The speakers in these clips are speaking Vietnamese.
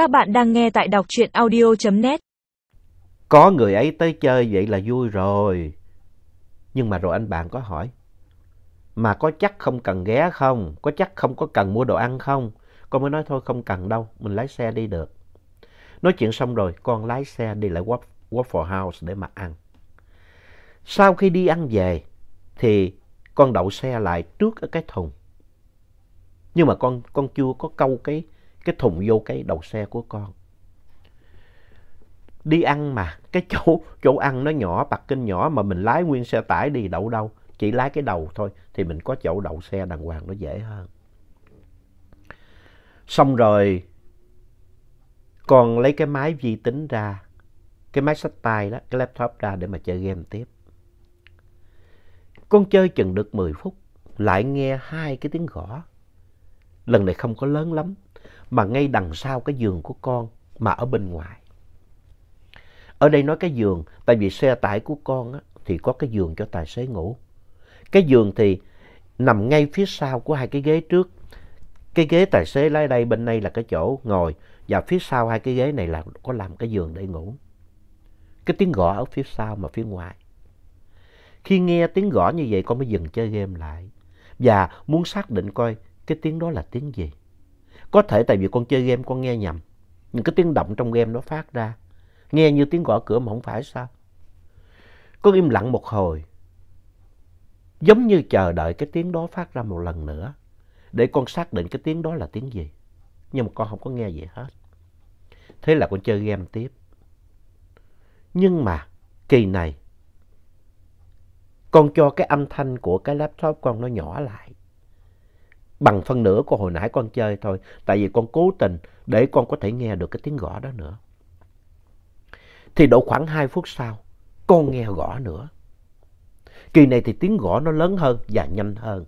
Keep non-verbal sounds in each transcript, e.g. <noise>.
Các bạn đang nghe tại đọc truyện audio.net. Có người ấy tới chơi vậy là vui rồi. Nhưng mà rồi anh bạn có hỏi. Mà có chắc không cần ghé không? Có chắc không có cần mua đồ ăn không? Con mới nói thôi không cần đâu, mình lái xe đi được. Nói chuyện xong rồi, con lái xe đi lại Waffle House để mà ăn. Sau khi đi ăn về, thì con đậu xe lại trước ở cái thùng. Nhưng mà con con chưa có câu cái cái thùng vô cái đầu xe của con. Đi ăn mà, cái <laughs> chỗ chỗ ăn nó nhỏ, bạc kinh nhỏ mà mình lái nguyên xe tải đi đậu đâu. Chỉ lái cái đầu thôi thì mình có chỗ đậu xe đàng hoàng nó dễ hơn. Xong rồi con lấy cái máy vi tính ra, cái máy sách tay đó, cái laptop ra để mà chơi game tiếp. Con chơi chừng được 10 phút, lại nghe hai cái tiếng gõ. Lần này không có lớn lắm, mà ngay đằng sau cái giường của con, mà ở bên ngoài. Ở đây nói cái giường, tại vì xe tải của con á, thì có cái giường cho tài xế ngủ. Cái giường thì nằm ngay phía sau của hai cái ghế trước. Cái ghế tài xế lái đây, bên đây là cái chỗ ngồi, và phía sau hai cái ghế này là có làm cái giường để ngủ. Cái tiếng gõ ở phía sau mà phía ngoài. Khi nghe tiếng gõ như vậy con mới dừng chơi game lại. Và muốn xác định coi cái tiếng đó là tiếng gì. Có thể tại vì con chơi game con nghe nhầm. Những cái tiếng động trong game nó phát ra. Nghe như tiếng gõ cửa mà không phải sao. Con im lặng một hồi. Giống như chờ đợi cái tiếng đó phát ra một lần nữa. Để con xác định cái tiếng đó là tiếng gì. Nhưng mà con không có nghe gì hết. Thế là con chơi game tiếp. Nhưng mà kỳ này, con cho cái âm thanh của cái laptop con nó nhỏ lại. Bằng phân nửa của hồi nãy con chơi thôi. Tại vì con cố tình để con có thể nghe được cái tiếng gõ đó nữa. Thì độ khoảng 2 phút sau, con nghe gõ nữa. Kỳ này thì tiếng gõ nó lớn hơn và nhanh hơn.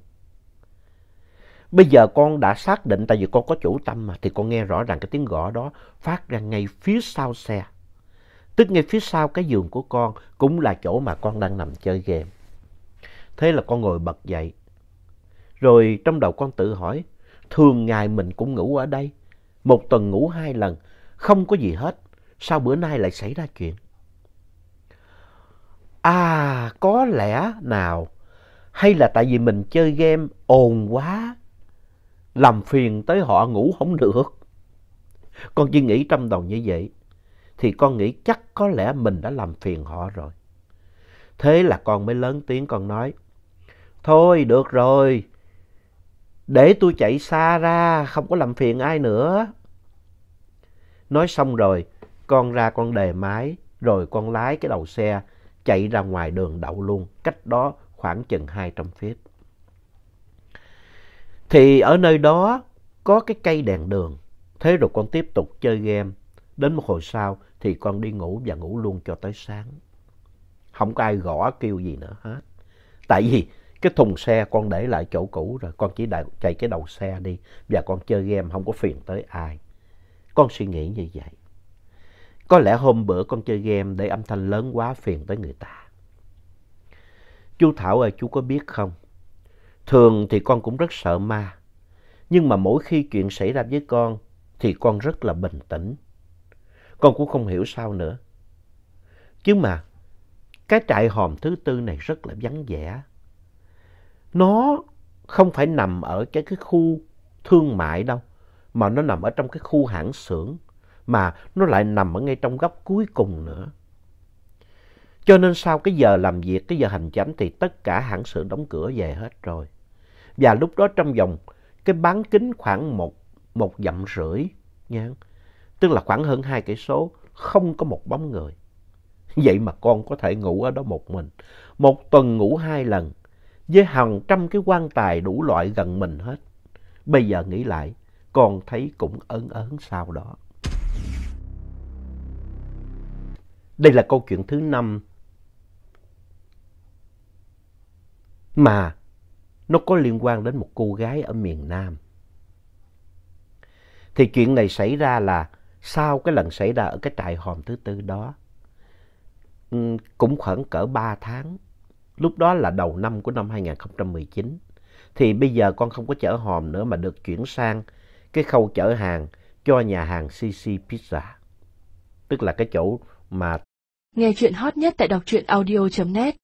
Bây giờ con đã xác định, tại vì con có chủ tâm mà, thì con nghe rõ ràng cái tiếng gõ đó phát ra ngay phía sau xe. Tức ngay phía sau cái giường của con cũng là chỗ mà con đang nằm chơi game. Thế là con ngồi bật dậy. Rồi trong đầu con tự hỏi, thường ngày mình cũng ngủ ở đây. Một tuần ngủ hai lần, không có gì hết. Sao bữa nay lại xảy ra chuyện? À, có lẽ nào, hay là tại vì mình chơi game ồn quá, làm phiền tới họ ngủ không được. Con chỉ nghĩ trong đầu như vậy, thì con nghĩ chắc có lẽ mình đã làm phiền họ rồi. Thế là con mới lớn tiếng con nói, Thôi được rồi, để tôi chạy xa ra, không có làm phiền ai nữa. Nói xong rồi, con ra con đề máy, rồi con lái cái đầu xe, chạy ra ngoài đường đậu luôn, cách đó khoảng chừng 200 feet. Thì ở nơi đó có cái cây đèn đường, thế rồi con tiếp tục chơi game. Đến một hồi sau thì con đi ngủ và ngủ luôn cho tới sáng. Không có ai gõ kêu gì nữa hết. Tại vì cái thùng xe con để lại chỗ cũ rồi, con chỉ chạy cái đầu xe đi và con chơi game không có phiền tới ai. Con suy nghĩ như vậy. Có lẽ hôm bữa con chơi game để âm thanh lớn quá phiền tới người ta. Chú Thảo ơi, chú có biết không? Thường thì con cũng rất sợ ma. Nhưng mà mỗi khi chuyện xảy ra với con thì con rất là bình tĩnh. Con cũng không hiểu sao nữa. Chứ mà cái trại hòm thứ tư này rất là vắng vẻ. Nó không phải nằm ở cái, cái khu thương mại đâu, mà nó nằm ở trong cái khu hãng xưởng, mà nó lại nằm ở ngay trong góc cuối cùng nữa. Cho nên sau cái giờ làm việc, cái giờ hành chánh thì tất cả hãng xưởng đóng cửa về hết rồi. Và lúc đó trong vòng cái bán kính khoảng một, một dặm rưỡi, nha, tức là khoảng hơn hai cây số, không có một bóng người. Vậy mà con có thể ngủ ở đó một mình. Một tuần ngủ hai lần, với hàng trăm cái quan tài đủ loại gần mình hết. Bây giờ nghĩ lại, con thấy cũng ớn ớn sau đó. Đây là câu chuyện thứ năm mà nó có liên quan đến một cô gái ở miền Nam. Thì chuyện này xảy ra là sau cái lần xảy ra ở cái trại hòm thứ tư đó, ừ, cũng khoảng cỡ 3 tháng Lúc đó là đầu năm của năm 2019. Thì bây giờ con không có chở hòm nữa mà được chuyển sang cái khâu chở hàng cho nhà hàng CC Pizza. Tức là cái chỗ mà Nghe chuyện hot nhất tại đọc truyện audio.net